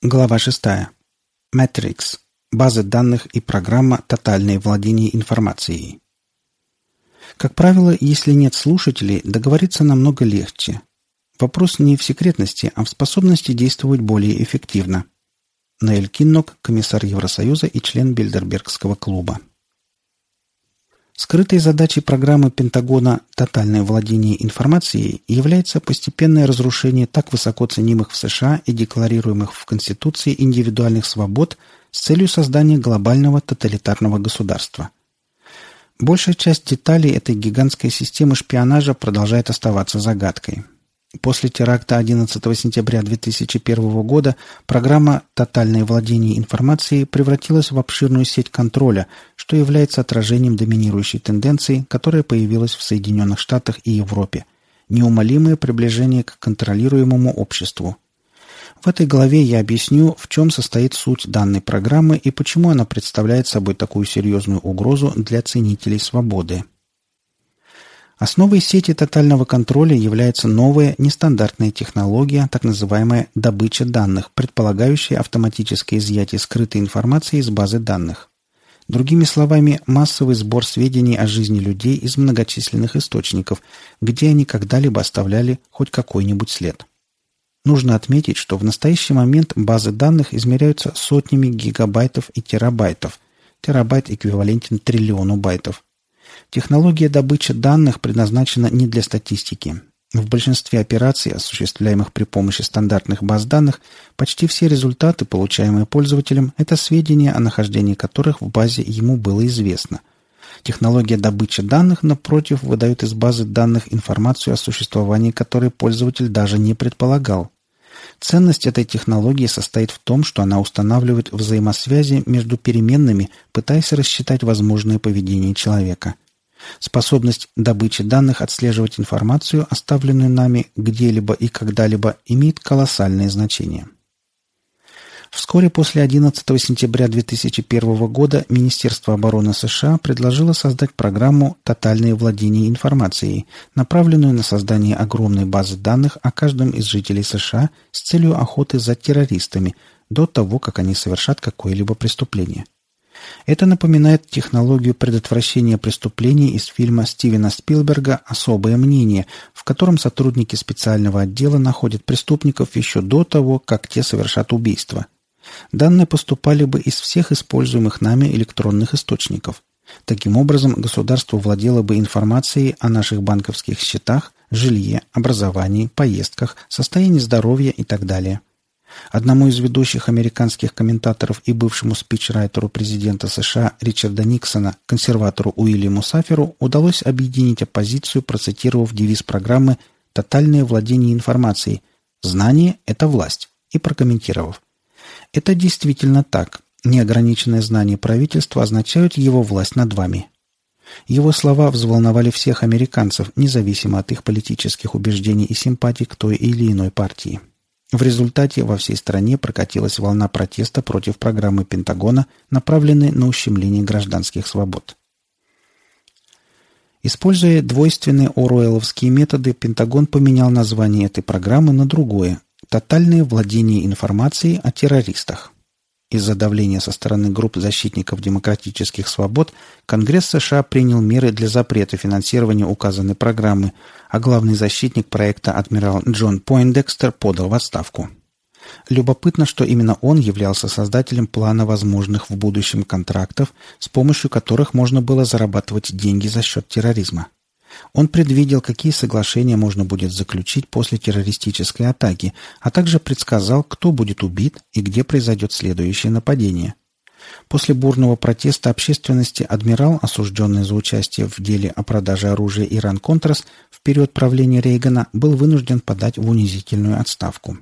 Глава 6. Matrix. Базы данных и программа «Тотальное владение информацией». Как правило, если нет слушателей, договориться намного легче. Вопрос не в секретности, а в способности действовать более эффективно. Наэль Киннок, комиссар Евросоюза и член Бильдербергского клуба. Скрытой задачей программы Пентагона «Тотальное владение информацией» является постепенное разрушение так высоко ценимых в США и декларируемых в Конституции индивидуальных свобод с целью создания глобального тоталитарного государства. Большая часть деталей этой гигантской системы шпионажа продолжает оставаться загадкой – После теракта 11 сентября 2001 года программа «Тотальное владение информацией» превратилась в обширную сеть контроля, что является отражением доминирующей тенденции, которая появилась в Соединенных Штатах и Европе – неумолимое приближение к контролируемому обществу. В этой главе я объясню, в чем состоит суть данной программы и почему она представляет собой такую серьезную угрозу для ценителей свободы. Основой сети тотального контроля является новая нестандартная технология, так называемая добыча данных, предполагающая автоматическое изъятие скрытой информации из базы данных. Другими словами, массовый сбор сведений о жизни людей из многочисленных источников, где они когда-либо оставляли хоть какой-нибудь след. Нужно отметить, что в настоящий момент базы данных измеряются сотнями гигабайтов и терабайтов. Терабайт эквивалентен триллиону байтов – Технология добычи данных предназначена не для статистики. В большинстве операций, осуществляемых при помощи стандартных баз данных, почти все результаты, получаемые пользователем, это сведения, о нахождении которых в базе ему было известно. Технология добычи данных, напротив, выдает из базы данных информацию о существовании которой пользователь даже не предполагал. Ценность этой технологии состоит в том, что она устанавливает взаимосвязи между переменными, пытаясь рассчитать возможное поведение человека – Способность добычи данных отслеживать информацию, оставленную нами где-либо и когда-либо, имеет колоссальное значение. Вскоре после 11 сентября 2001 года Министерство обороны США предложило создать программу «Тотальное владение информацией», направленную на создание огромной базы данных о каждом из жителей США с целью охоты за террористами до того, как они совершат какое-либо преступление. Это напоминает технологию предотвращения преступлений из фильма Стивена Спилберга «Особое мнение», в котором сотрудники специального отдела находят преступников еще до того, как те совершат убийство. Данные поступали бы из всех используемых нами электронных источников. Таким образом, государство владело бы информацией о наших банковских счетах, жилье, образовании, поездках, состоянии здоровья и так далее. Одному из ведущих американских комментаторов и бывшему спичрайтеру президента США Ричарда Никсона, консерватору Уильяму Саферу, удалось объединить оппозицию, процитировав девиз программы «Тотальное владение информацией. Знание – это власть» и прокомментировав. Это действительно так. Неограниченное знание правительства означает его власть над вами. Его слова взволновали всех американцев, независимо от их политических убеждений и симпатий к той или иной партии. В результате во всей стране прокатилась волна протеста против программы Пентагона, направленной на ущемление гражданских свобод. Используя двойственные оруэлловские методы, Пентагон поменял название этой программы на другое – «Тотальное владение информацией о террористах». Из-за давления со стороны групп защитников демократических свобод Конгресс США принял меры для запрета финансирования указанной программы, а главный защитник проекта адмирал Джон Пойндекстер подал в отставку. Любопытно, что именно он являлся создателем плана возможных в будущем контрактов, с помощью которых можно было зарабатывать деньги за счет терроризма. Он предвидел, какие соглашения можно будет заключить после террористической атаки, а также предсказал, кто будет убит и где произойдет следующее нападение. После бурного протеста общественности адмирал, осужденный за участие в деле о продаже оружия Иран-Контрас в период правления Рейгана, был вынужден подать в унизительную отставку.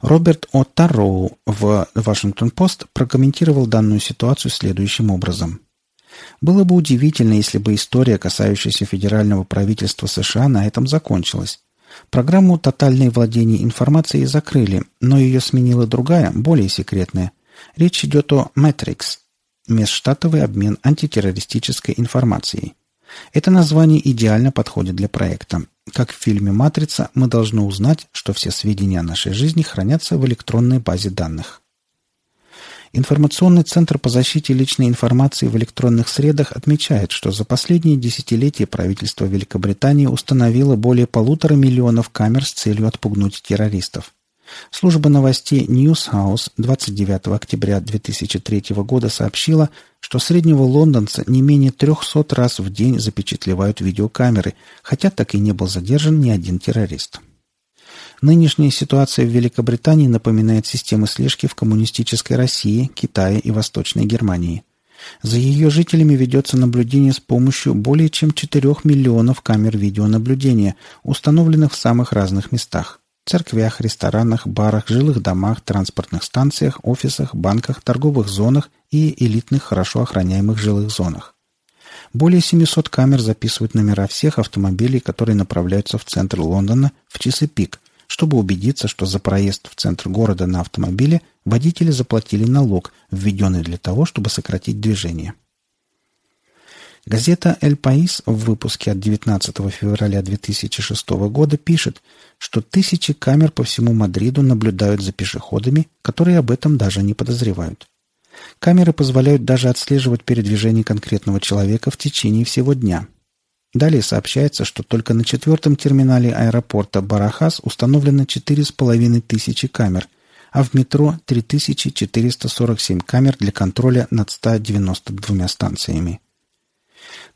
Роберт О. Тарроу в «Вашингтон-Пост» прокомментировал данную ситуацию следующим образом – было бы удивительно, если бы история, касающаяся федерального правительства США, на этом закончилась. Программу «Тотальное владение информацией» закрыли, но ее сменила другая, более секретная. Речь идет о Matrix – межштатовый обмен антитеррористической информацией. Это название идеально подходит для проекта. Как в фильме «Матрица» мы должны узнать, что все сведения о нашей жизни хранятся в электронной базе данных. Информационный центр по защите личной информации в электронных средах отмечает, что за последние десятилетия правительство Великобритании установило более полутора миллионов камер с целью отпугнуть террористов. Служба новостей Newshouse 29 октября 2003 года сообщила, что среднего лондонца не менее 300 раз в день запечатлевают видеокамеры, хотя так и не был задержан ни один террорист. Нынешняя ситуация в Великобритании напоминает системы слежки в коммунистической России, Китае и Восточной Германии. За ее жителями ведется наблюдение с помощью более чем 4 миллионов камер видеонаблюдения, установленных в самых разных местах – церквях, ресторанах, барах, жилых домах, транспортных станциях, офисах, банках, торговых зонах и элитных, хорошо охраняемых жилых зонах. Более 700 камер записывают номера всех автомобилей, которые направляются в центр Лондона в часы пик, чтобы убедиться, что за проезд в центр города на автомобиле водители заплатили налог, введенный для того, чтобы сократить движение. Газета «Эль Паис» в выпуске от 19 февраля 2006 года пишет, что тысячи камер по всему Мадриду наблюдают за пешеходами, которые об этом даже не подозревают. Камеры позволяют даже отслеживать передвижение конкретного человека в течение всего дня – Далее сообщается, что только на четвертом терминале аэропорта Барахас установлено 4,5 тысячи камер, а в метро 3447 камер для контроля над 192 станциями.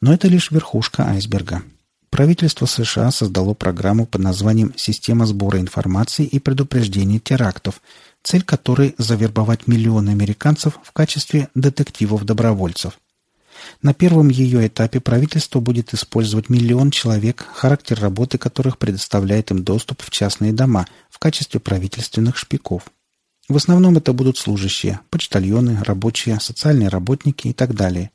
Но это лишь верхушка айсберга. Правительство США создало программу под названием «Система сбора информации и предупреждения терактов», цель которой – завербовать миллионы американцев в качестве детективов-добровольцев – на первом ее этапе правительство будет использовать миллион человек, характер работы которых предоставляет им доступ в частные дома в качестве правительственных шпиков. В основном это будут служащие, почтальоны, рабочие, социальные работники и так далее.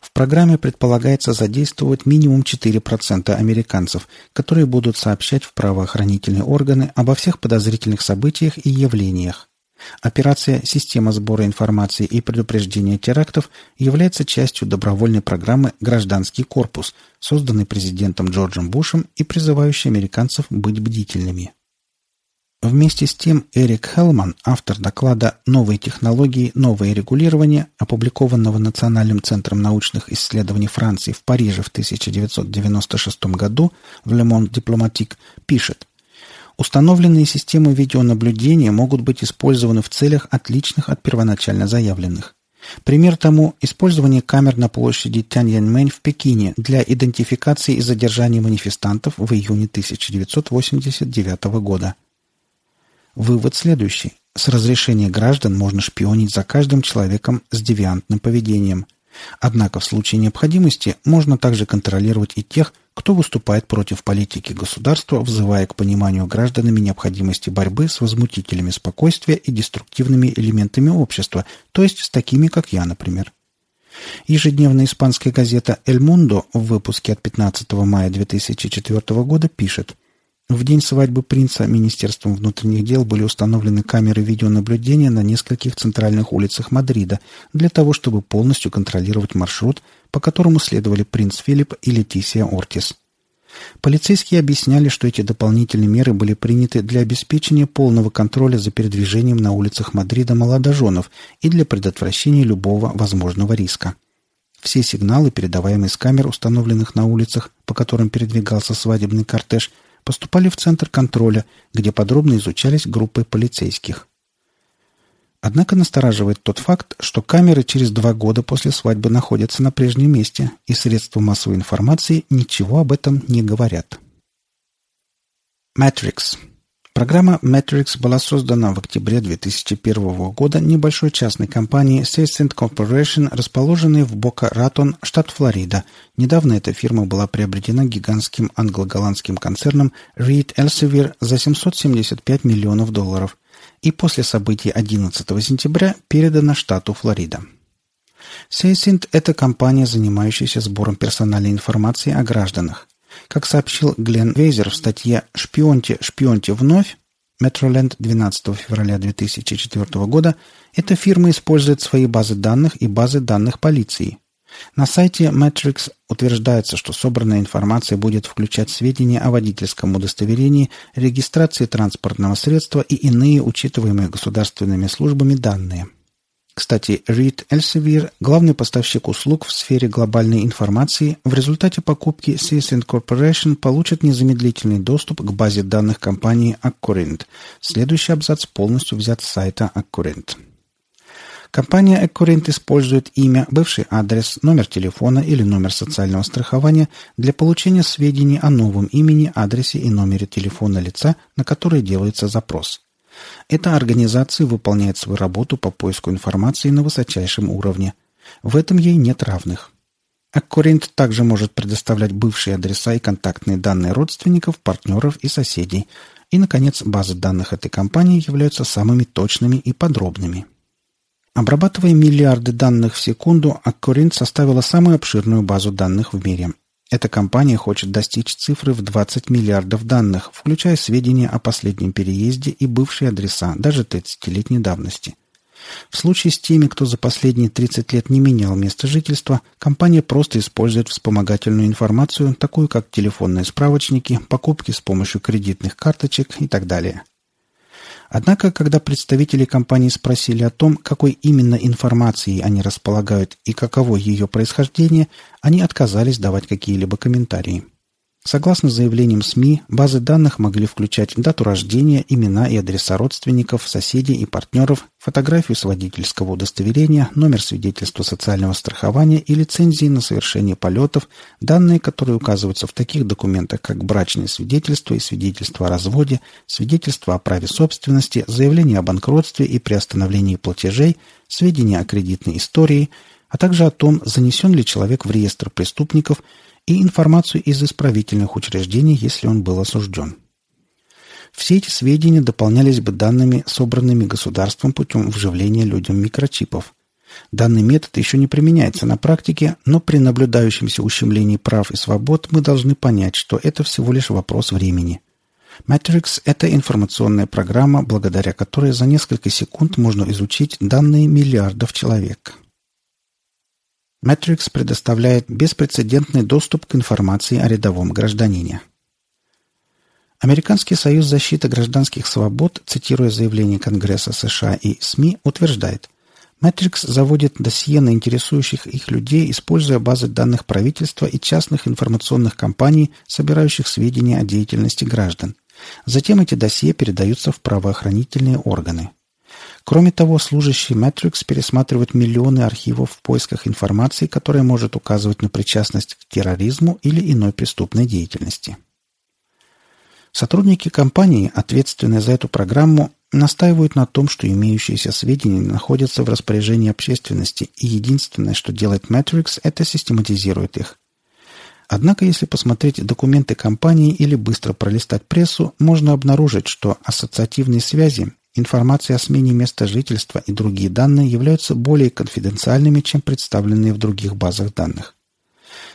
В программе предполагается задействовать минимум 4% американцев, которые будут сообщать в правоохранительные органы обо всех подозрительных событиях и явлениях. Операция «Система сбора информации и предупреждения терактов» является частью добровольной программы «Гражданский корпус», созданной президентом Джорджем Бушем и призывающей американцев быть бдительными. Вместе с тем Эрик Хелман, автор доклада «Новые технологии, новое регулирование», опубликованного Национальным центром научных исследований Франции в Париже в 1996 году в Le Monde Diplomatique, пишет – Установленные системы видеонаблюдения могут быть использованы в целях отличных от первоначально заявленных. Пример тому – использование камер на площади Тяньаньмэнь в Пекине для идентификации и задержания манифестантов в июне 1989 года. Вывод следующий. С разрешения граждан можно шпионить за каждым человеком с девиантным поведением. Однако в случае необходимости можно также контролировать и тех, кто выступает против политики государства, взывая к пониманию гражданами необходимости борьбы с возмутителями спокойствия и деструктивными элементами общества, то есть с такими, как я, например. Ежедневная испанская газета «Эль Мундо» в выпуске от 15 мая 2004 года пишет в день свадьбы принца Министерством внутренних дел были установлены камеры видеонаблюдения на нескольких центральных улицах Мадрида для того, чтобы полностью контролировать маршрут, по которому следовали принц Филипп и Летисия Ортис. Полицейские объясняли, что эти дополнительные меры были приняты для обеспечения полного контроля за передвижением на улицах Мадрида молодоженов и для предотвращения любого возможного риска. Все сигналы, передаваемые с камер, установленных на улицах, по которым передвигался свадебный кортеж, поступали в центр контроля, где подробно изучались группы полицейских. Однако настораживает тот факт, что камеры через два года после свадьбы находятся на прежнем месте, и средства массовой информации ничего об этом не говорят. Matrix. Программа Matrix была создана в октябре 2001 года небольшой частной компанией Sescent Corporation, расположенной в Бока-Ратон, штат Флорида. Недавно эта фирма была приобретена гигантским англо-голландским концерном Reed Elsevier за 775 миллионов долларов и после событий 11 сентября передана штату Флорида. Сейсинт – это компания, занимающаяся сбором персональной информации о гражданах. Как сообщил Глен Вейзер в статье «Шпионьте, шпионьте вновь», Metroland 12 февраля 2004 года, эта фирма использует свои базы данных и базы данных полиции. На сайте Matrix утверждается, что собранная информация будет включать сведения о водительском удостоверении, регистрации транспортного средства и иные учитываемые государственными службами данные. Кстати, Reed Elsevier, главный поставщик услуг в сфере глобальной информации, в результате покупки Seasend Corporation получит незамедлительный доступ к базе данных компании Accurint. Следующий абзац полностью взят с сайта Accurint. Компания Ecorint использует имя, бывший адрес, номер телефона или номер социального страхования для получения сведений о новом имени, адресе и номере телефона лица, на который делается запрос. Эта организация выполняет свою работу по поиску информации на высочайшем уровне. В этом ей нет равных. Аккоринт также может предоставлять бывшие адреса и контактные данные родственников, партнеров и соседей. И, наконец, базы данных этой компании являются самыми точными и подробными. Обрабатывая миллиарды данных в секунду, Аккуринт составила самую обширную базу данных в мире. Эта компания хочет достичь цифры в 20 миллиардов данных, включая сведения о последнем переезде и бывшие адреса, даже 30-летней давности. В случае с теми, кто за последние 30 лет не менял место жительства, компания просто использует вспомогательную информацию, такую как телефонные справочники, покупки с помощью кредитных карточек и так далее. Однако, когда представители компании спросили о том, какой именно информацией они располагают и каково ее происхождение, они отказались давать какие-либо комментарии. Согласно заявлениям СМИ, базы данных могли включать дату рождения, имена и адреса родственников, соседей и партнеров, фотографию с водительского удостоверения, номер свидетельства социального страхования и лицензии на совершение полетов, данные, которые указываются в таких документах, как брачное свидетельство и свидетельство о разводе, свидетельство о праве собственности, заявление о банкротстве и приостановлении платежей, сведения о кредитной истории, а также о том, занесен ли человек в реестр преступников – и информацию из исправительных учреждений, если он был осужден. Все эти сведения дополнялись бы данными, собранными государством путем вживления людям микрочипов. Данный метод еще не применяется на практике, но при наблюдающемся ущемлении прав и свобод мы должны понять, что это всего лишь вопрос времени. Matrix – это информационная программа, благодаря которой за несколько секунд можно изучить данные миллиардов человек. Matrix предоставляет беспрецедентный доступ к информации о рядовом гражданине. Американский союз защиты гражданских свобод, цитируя заявление Конгресса США и СМИ, утверждает, Matrix заводит досье на интересующих их людей, используя базы данных правительства и частных информационных компаний, собирающих сведения о деятельности граждан. Затем эти досье передаются в правоохранительные органы. Кроме того, служащий Matrix пересматривает миллионы архивов в поисках информации, которая может указывать на причастность к терроризму или иной преступной деятельности. Сотрудники компании, ответственные за эту программу, настаивают на том, что имеющиеся сведения находятся в распоряжении общественности, и единственное, что делает Matrix, это систематизирует их. Однако, если посмотреть документы компании или быстро пролистать прессу, можно обнаружить, что ассоциативные связи Информация о смене места жительства и другие данные являются более конфиденциальными, чем представленные в других базах данных.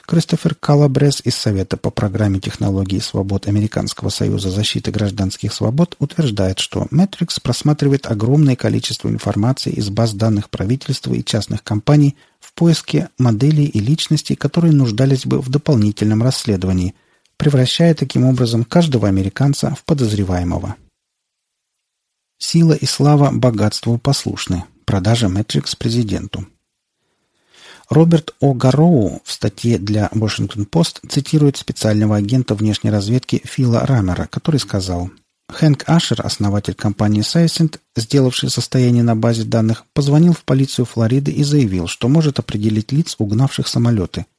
Кристофер Калабрес из Совета по программе технологий и свобод Американского союза защиты гражданских свобод утверждает, что Matrix просматривает огромное количество информации из баз данных правительства и частных компаний в поиске моделей и личностей, которые нуждались бы в дополнительном расследовании, превращая таким образом каждого американца в подозреваемого. Сила и слава богатству послушны. Продажа Matrix президенту. Роберт О. Гарроу в статье для Washington Post цитирует специального агента внешней разведки Фила Рамера, который сказал Хэнк Ашер, основатель компании Сайсент, сделавший состояние на базе данных, позвонил в полицию Флориды и заявил, что может определить лиц, угнавших самолеты –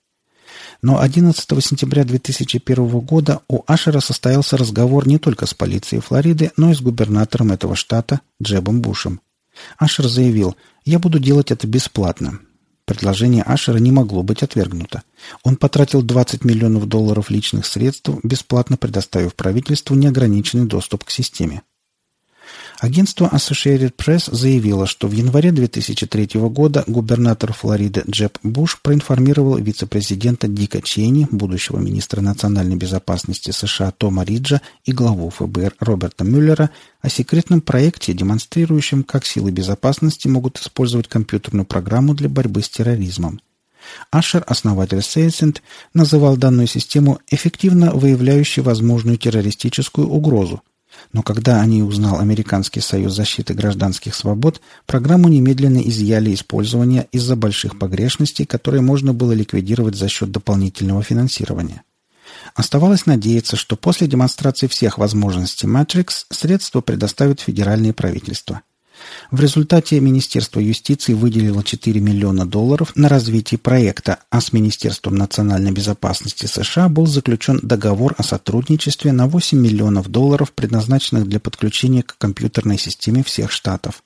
но 11 сентября 2001 года у Ашера состоялся разговор не только с полицией Флориды, но и с губернатором этого штата Джебом Бушем. Ашер заявил, «Я буду делать это бесплатно». Предложение Ашера не могло быть отвергнуто. Он потратил 20 миллионов долларов личных средств, бесплатно предоставив правительству неограниченный доступ к системе. Агентство Associated Press заявило, что в январе 2003 года губернатор Флориды Джеб Буш проинформировал вице-президента Дика Чейни, будущего министра национальной безопасности США Тома Риджа и главу ФБР Роберта Мюллера о секретном проекте, демонстрирующем, как силы безопасности могут использовать компьютерную программу для борьбы с терроризмом. Ашер, основатель Сейсент, называл данную систему эффективно выявляющей возможную террористическую угрозу. Но когда о ней узнал Американский союз защиты гражданских свобод, программу немедленно изъяли использование из-за больших погрешностей, которые можно было ликвидировать за счет дополнительного финансирования. Оставалось надеяться, что после демонстрации всех возможностей Matrix средства предоставит федеральное правительство. В результате Министерство юстиции выделило 4 миллиона долларов на развитие проекта, а с Министерством национальной безопасности США был заключен договор о сотрудничестве на 8 миллионов долларов, предназначенных для подключения к компьютерной системе всех штатов.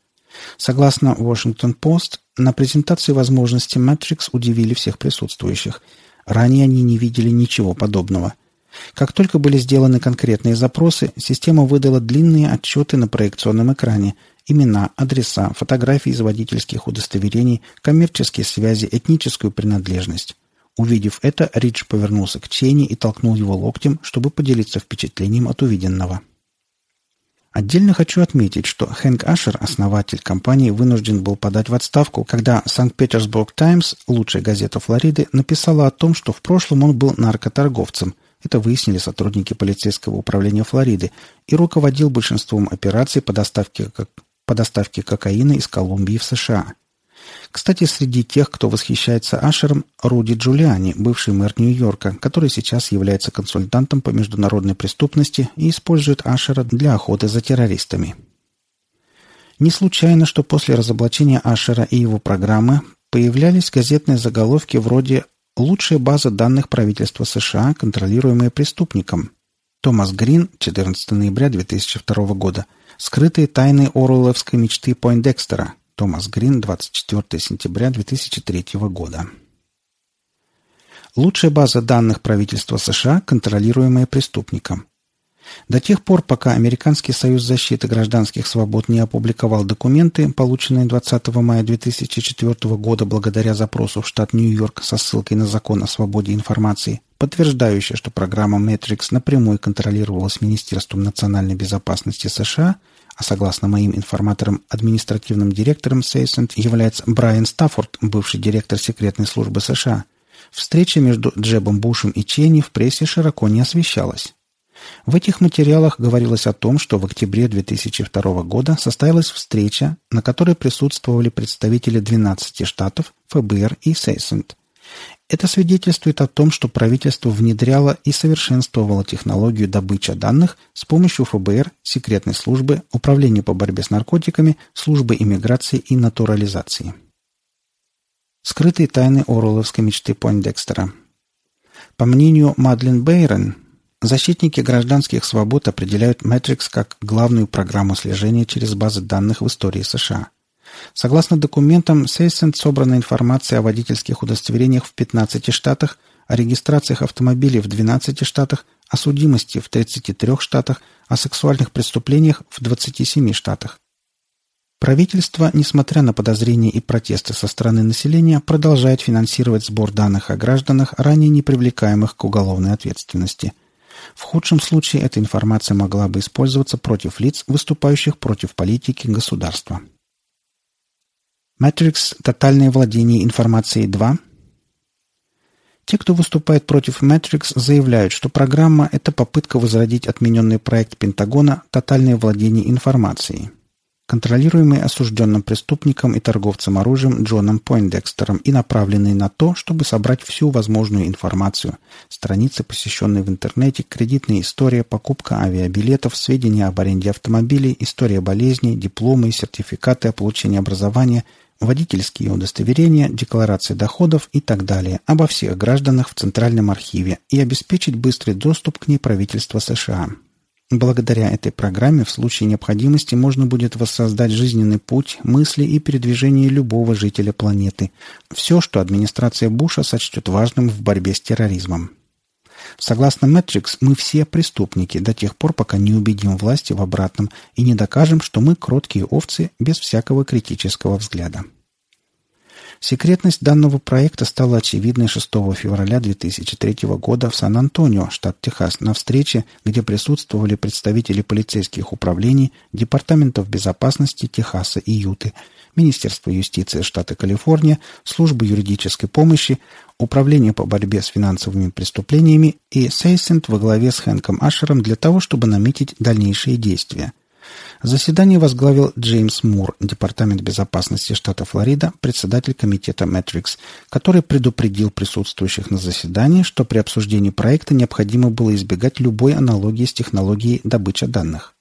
Согласно Washington Post, на презентации возможностей Matrix удивили всех присутствующих. Ранее они не видели ничего подобного. Как только были сделаны конкретные запросы, система выдала длинные отчеты на проекционном экране – Имена, адреса, фотографии из водительских удостоверений, коммерческие связи, этническую принадлежность. Увидев это, Ридж повернулся к Чейни и толкнул его локтем, чтобы поделиться впечатлением от увиденного. Отдельно хочу отметить, что Хэнк Ашер, основатель компании, вынужден был подать в отставку, когда Санкт-Петербург Таймс, лучшая газета Флориды, написала о том, что в прошлом он был наркоторговцем. Это выяснили сотрудники полицейского управления Флориды и руководил большинством операций по доставке по доставке кокаина из Колумбии в США. Кстати, среди тех, кто восхищается Ашером, Руди Джулиани, бывший мэр Нью-Йорка, который сейчас является консультантом по международной преступности и использует Ашера для охоты за террористами. Не случайно, что после разоблачения Ашера и его программы появлялись газетные заголовки вроде «Лучшая база данных правительства США, контролируемая преступником». Томас Грин, 14 ноября 2002 года – Скрытые тайны Оруэлловской мечты Пойндекстера. Томас Грин, 24 сентября 2003 года. Лучшая база данных правительства США, контролируемая преступником. До тех пор, пока Американский союз защиты гражданских свобод не опубликовал документы, полученные 20 мая 2004 года благодаря запросу в штат Нью-Йорк со ссылкой на закон о свободе информации, подтверждающая, что программа Matrix напрямую контролировалась Министерством национальной безопасности США, а согласно моим информаторам, административным директором Сейсент является Брайан Стаффорд, бывший директор секретной службы США, встреча между Джебом Бушем и Ченни в прессе широко не освещалась. В этих материалах говорилось о том, что в октябре 2002 года состоялась встреча, на которой присутствовали представители 12 штатов, ФБР и Сейсент. Это свидетельствует о том, что правительство внедряло и совершенствовало технологию добычи данных с помощью ФБР, секретной службы, Управления по борьбе с наркотиками, службы иммиграции и натурализации. Скрытые тайны Оруэлловской мечты Пойндекстера. По мнению Мадлен Бейрон, защитники гражданских свобод определяют Matrix как главную программу слежения через базы данных в истории США – Согласно документам, Сейсент собрана информация о водительских удостоверениях в 15 штатах, о регистрациях автомобилей в 12 штатах, о судимости в 33 штатах, о сексуальных преступлениях в 27 штатах. Правительство, несмотря на подозрения и протесты со стороны населения, продолжает финансировать сбор данных о гражданах, ранее не привлекаемых к уголовной ответственности. В худшем случае эта информация могла бы использоваться против лиц, выступающих против политики государства. Matrix «Тотальное владение информацией 2». Те, кто выступает против Matrix, заявляют, что программа – это попытка возродить отмененный проект Пентагона «Тотальное владение информацией», контролируемый осужденным преступником и торговцем оружием Джоном Пойндекстером и направленный на то, чтобы собрать всю возможную информацию – страницы, посещенные в интернете, кредитная история, покупка авиабилетов, сведения об аренде автомобилей, история болезней, дипломы, сертификаты о получении образования – водительские удостоверения, декларации доходов и так далее обо всех гражданах в Центральном архиве и обеспечить быстрый доступ к ней правительства США. Благодаря этой программе в случае необходимости можно будет воссоздать жизненный путь, мысли и передвижение любого жителя планеты. Все, что администрация Буша сочтет важным в борьбе с терроризмом. Согласно Мэтрикс, мы все преступники до тех пор, пока не убедим власти в обратном и не докажем, что мы кроткие овцы без всякого критического взгляда. Секретность данного проекта стала очевидной 6 февраля 2003 года в Сан-Антонио, штат Техас, на встрече, где присутствовали представители полицейских управлений, департаментов безопасности Техаса и Юты, Министерства юстиции штата Калифорния, Службы юридической помощи, Управление по борьбе с финансовыми преступлениями и Сейсент во главе с Хэнком Ашером для того, чтобы наметить дальнейшие действия – Заседание возглавил Джеймс Мур, Департамент безопасности штата Флорида, председатель комитета Matrix, который предупредил присутствующих на заседании, что при обсуждении проекта необходимо было избегать любой аналогии с технологией добычи данных.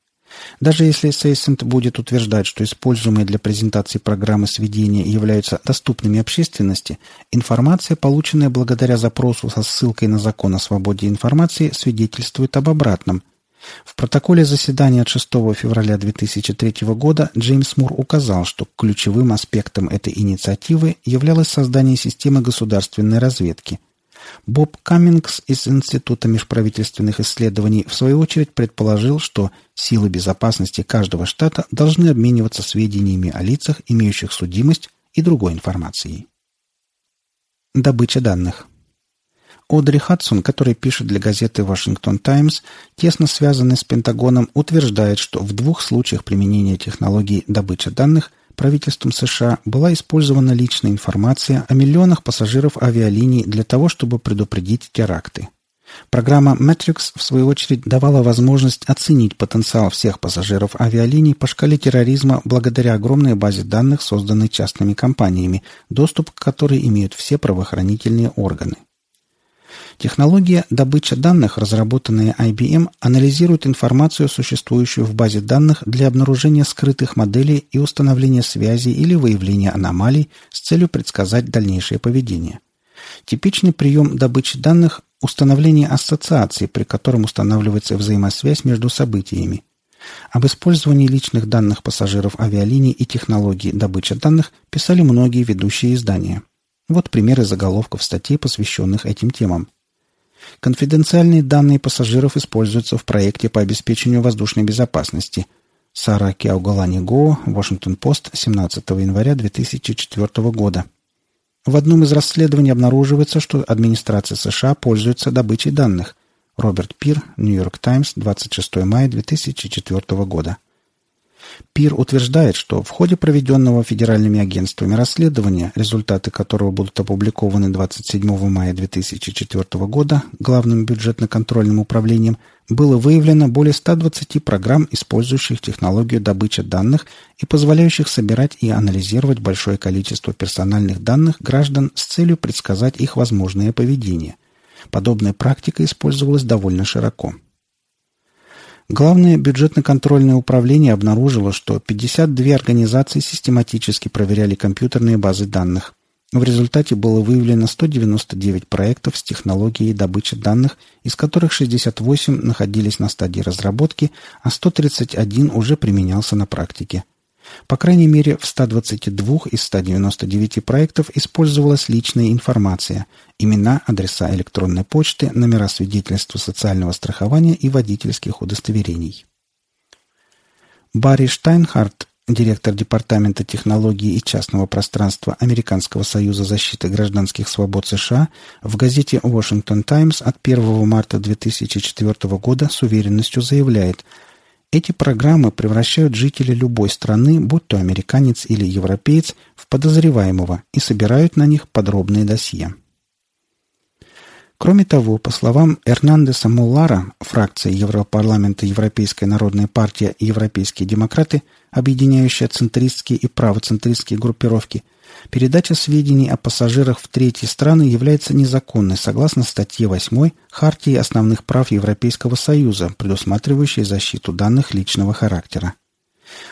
Даже если Сейсент будет утверждать, что используемые для презентации программы сведения являются доступными общественности, информация, полученная благодаря запросу со ссылкой на закон о свободе информации, свидетельствует об обратном, в протоколе заседания от 6 февраля 2003 года Джеймс Мур указал, что ключевым аспектом этой инициативы являлось создание системы государственной разведки. Боб Каммингс из Института межправительственных исследований в свою очередь предположил, что силы безопасности каждого штата должны обмениваться сведениями о лицах, имеющих судимость, и другой информацией. Добыча данных. Одри Хадсон, который пишет для газеты «Вашингтон Таймс», тесно связанный с Пентагоном, утверждает, что в двух случаях применения технологий добычи данных правительством США была использована личная информация о миллионах пассажиров авиалиний для того, чтобы предупредить теракты. Программа Matrix, в свою очередь, давала возможность оценить потенциал всех пассажиров авиалиний по шкале терроризма благодаря огромной базе данных, созданной частными компаниями, доступ к которой имеют все правоохранительные органы. Технология добычи данных, разработанная IBM, анализирует информацию, существующую в базе данных для обнаружения скрытых моделей и установления связей или выявления аномалий с целью предсказать дальнейшее поведение. Типичный прием добычи данных – установление ассоциаций, при котором устанавливается взаимосвязь между событиями. Об использовании личных данных пассажиров авиалиний и технологии добычи данных писали многие ведущие издания. Вот примеры заголовков статей, посвященных этим темам. Конфиденциальные данные пассажиров используются в проекте по обеспечению воздушной безопасности. Сара Киаугалани Го, Вашингтон-Пост, 17 января 2004 года. В одном из расследований обнаруживается, что администрация США пользуется добычей данных. Роберт Пир, Нью-Йорк Таймс, 26 мая 2004 года. Пир утверждает, что в ходе проведенного федеральными агентствами расследования, результаты которого будут опубликованы 27 мая 2004 года главным бюджетно-контрольным управлением, было выявлено более 120 программ, использующих технологию добычи данных и позволяющих собирать и анализировать большое количество персональных данных граждан с целью предсказать их возможное поведение. Подобная практика использовалась довольно широко. Главное бюджетно-контрольное управление обнаружило, что 52 организации систематически проверяли компьютерные базы данных. В результате было выявлено 199 проектов с технологией добычи данных, из которых 68 находились на стадии разработки, а 131 уже применялся на практике. По крайней мере, в 122 из 199 проектов использовалась личная информация – имена, адреса электронной почты, номера свидетельства социального страхования и водительских удостоверений. Барри Штайнхарт, директор Департамента технологий и частного пространства Американского союза защиты гражданских свобод США, в газете «Washington Times» от 1 марта 2004 года с уверенностью заявляет – эти программы превращают жителей любой страны, будь то американец или европеец, в подозреваемого и собирают на них подробные досье. Кроме того, по словам Эрнандеса Муллара, фракция Европарламента Европейская народная партия и Европейские демократы, объединяющая центристские и правоцентристские группировки, Передача сведений о пассажирах в третьи страны является незаконной согласно статье 8 Хартии основных прав Европейского Союза, предусматривающей защиту данных личного характера.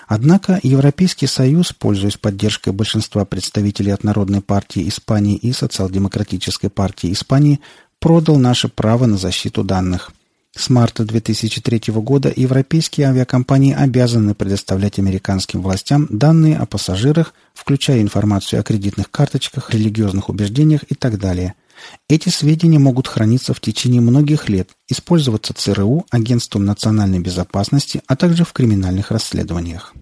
Однако Европейский Союз, пользуясь поддержкой большинства представителей от Народной партии Испании и Социал-демократической партии Испании, продал наше право на защиту данных. С марта 2003 года европейские авиакомпании обязаны предоставлять американским властям данные о пассажирах, включая информацию о кредитных карточках, религиозных убеждениях и так далее. Эти сведения могут храниться в течение многих лет, использоваться ЦРУ, Агентством национальной безопасности, а также в криминальных расследованиях.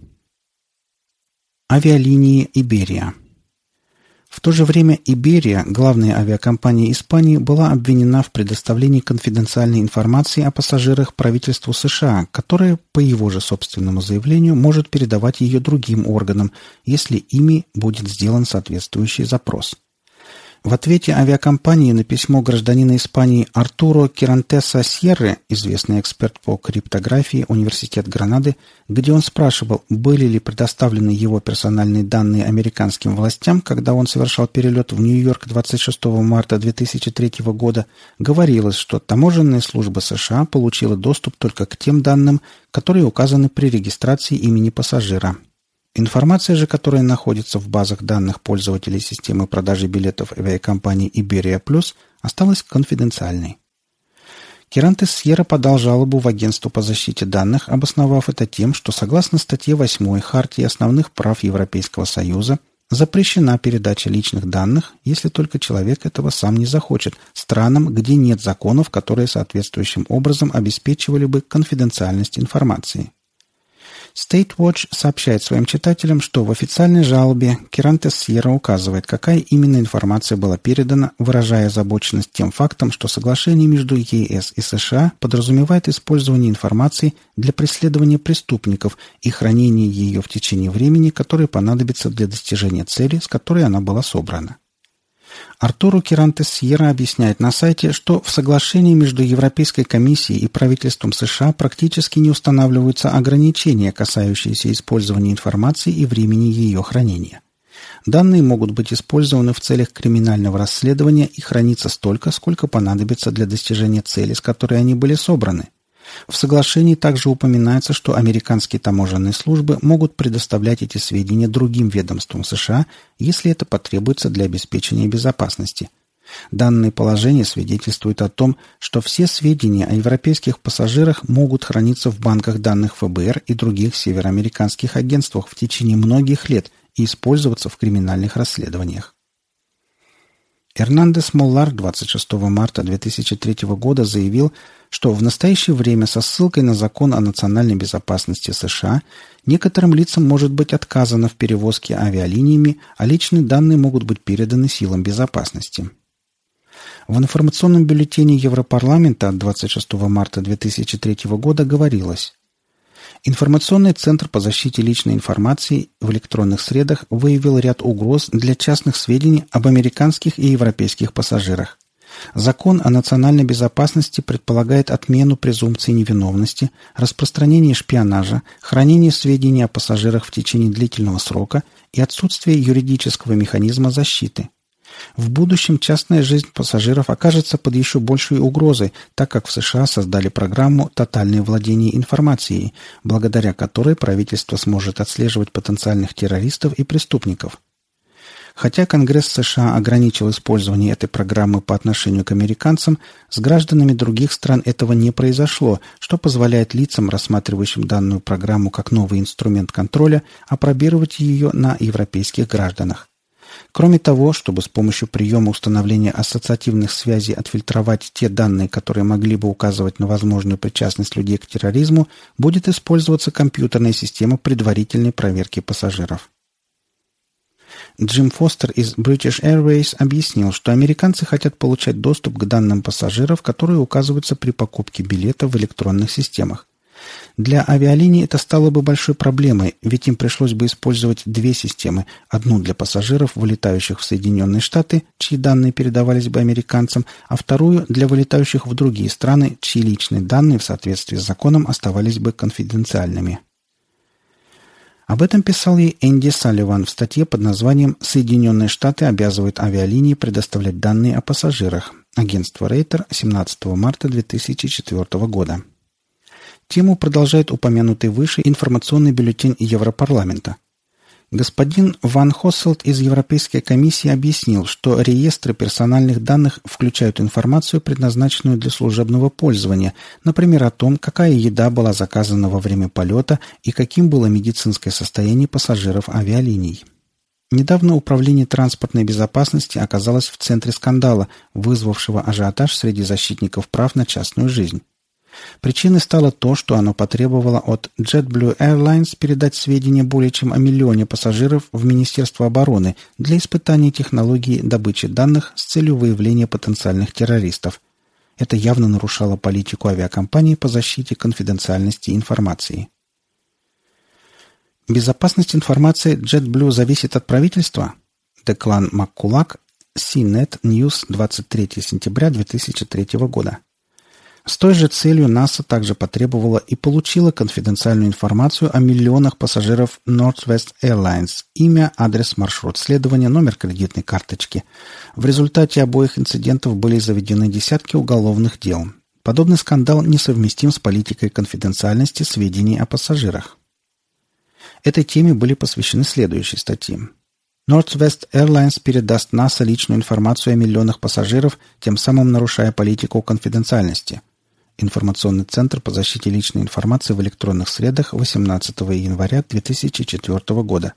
Авиалинии Иберия В то же время Иберия, главная авиакомпания Испании, была обвинена в предоставлении конфиденциальной информации о пассажирах правительству США, которое, по его же собственному заявлению, может передавать ее другим органам, если ими будет сделан соответствующий запрос. В ответе авиакомпании на письмо гражданина Испании Артуро Кирантеса Сьерры, известный эксперт по криптографии Университет Гранады, где он спрашивал, были ли предоставлены его персональные данные американским властям, когда он совершал перелет в Нью-Йорк 26 марта 2003 года, говорилось, что таможенная служба США получила доступ только к тем данным, которые указаны при регистрации имени пассажира, Информация же, которая находится в базах данных пользователей системы продажи билетов авиакомпании Iberia Plus, осталась конфиденциальной. Керантес Сьерра подал жалобу в Агентство по защите данных, обосновав это тем, что согласно статье 8 Хартии основных прав Европейского Союза запрещена передача личных данных, если только человек этого сам не захочет, странам, где нет законов, которые соответствующим образом обеспечивали бы конфиденциальность информации. State Watch сообщает своим читателям, что в официальной жалобе Керантес Сьерра указывает, какая именно информация была передана, выражая озабоченность тем фактом, что соглашение между ЕС и США подразумевает использование информации для преследования преступников и хранения ее в течение времени, которое понадобится для достижения цели, с которой она была собрана. Артуру Керантес Сьерра объясняет на сайте, что в соглашении между Европейской комиссией и правительством США практически не устанавливаются ограничения, касающиеся использования информации и времени ее хранения. Данные могут быть использованы в целях криминального расследования и храниться столько, сколько понадобится для достижения цели, с которой они были собраны – в соглашении также упоминается, что американские таможенные службы могут предоставлять эти сведения другим ведомствам США, если это потребуется для обеспечения безопасности. Данное положение свидетельствует о том, что все сведения о европейских пассажирах могут храниться в банках данных ФБР и других североамериканских агентствах в течение многих лет и использоваться в криминальных расследованиях. Эрнандес Моллар 26 марта 2003 года заявил, что в настоящее время со ссылкой на закон о национальной безопасности США некоторым лицам может быть отказано в перевозке авиалиниями, а личные данные могут быть переданы силам безопасности. В информационном бюллетене Европарламента 26 марта 2003 года говорилось Информационный центр по защите личной информации в электронных средах выявил ряд угроз для частных сведений об американских и европейских пассажирах. Закон о национальной безопасности предполагает отмену презумпции невиновности, распространение шпионажа, хранение сведений о пассажирах в течение длительного срока и отсутствие юридического механизма защиты – в будущем частная жизнь пассажиров окажется под еще большей угрозой, так как в США создали программу «Тотальное владение информацией», благодаря которой правительство сможет отслеживать потенциальных террористов и преступников. Хотя Конгресс США ограничил использование этой программы по отношению к американцам, с гражданами других стран этого не произошло, что позволяет лицам, рассматривающим данную программу как новый инструмент контроля, опробировать ее на европейских гражданах. Кроме того, чтобы с помощью приема установления ассоциативных связей отфильтровать те данные, которые могли бы указывать на возможную причастность людей к терроризму, будет использоваться компьютерная система предварительной проверки пассажиров. Джим Фостер из British Airways объяснил, что американцы хотят получать доступ к данным пассажиров, которые указываются при покупке билета в электронных системах. Для авиалиний это стало бы большой проблемой, ведь им пришлось бы использовать две системы. Одну для пассажиров, вылетающих в Соединенные Штаты, чьи данные передавались бы американцам, а вторую для вылетающих в другие страны, чьи личные данные в соответствии с законом оставались бы конфиденциальными. Об этом писал ей Энди Салливан в статье под названием «Соединенные Штаты обязывают авиалинии предоставлять данные о пассажирах». Агентство Рейтер 17 марта 2004 года. Тему продолжает упомянутый выше информационный бюллетень Европарламента. Господин Ван Хосселт из Европейской комиссии объяснил, что реестры персональных данных включают информацию, предназначенную для служебного пользования, например, о том, какая еда была заказана во время полета и каким было медицинское состояние пассажиров авиалиний. Недавно Управление транспортной безопасности оказалось в центре скандала, вызвавшего ажиотаж среди защитников прав на частную жизнь. Причиной стало то, что оно потребовало от JetBlue Airlines передать сведения более чем о миллионе пассажиров в Министерство обороны для испытания технологии добычи данных с целью выявления потенциальных террористов. Это явно нарушало политику авиакомпании по защите конфиденциальности информации. Безопасность информации JetBlue зависит от правительства? Деклан Маккулак, CNET News, 23 сентября 2003 года. С той же целью НАСА также потребовала и получила конфиденциальную информацию о миллионах пассажиров Northwest Airlines, имя, адрес, маршрут следования, номер кредитной карточки. В результате обоих инцидентов были заведены десятки уголовных дел. Подобный скандал несовместим с политикой конфиденциальности сведений о пассажирах. Этой теме были посвящены следующие статьи. Northwest Airlines передаст НАСА личную информацию о миллионах пассажиров, тем самым нарушая политику конфиденциальности. Информационный центр по защите личной информации в электронных средах 18 января 2004 года.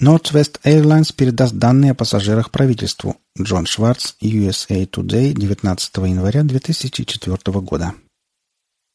Northwest Airlines передаст данные о пассажирах правительству. Джон Шварц, USA Today, 19 января 2004 года.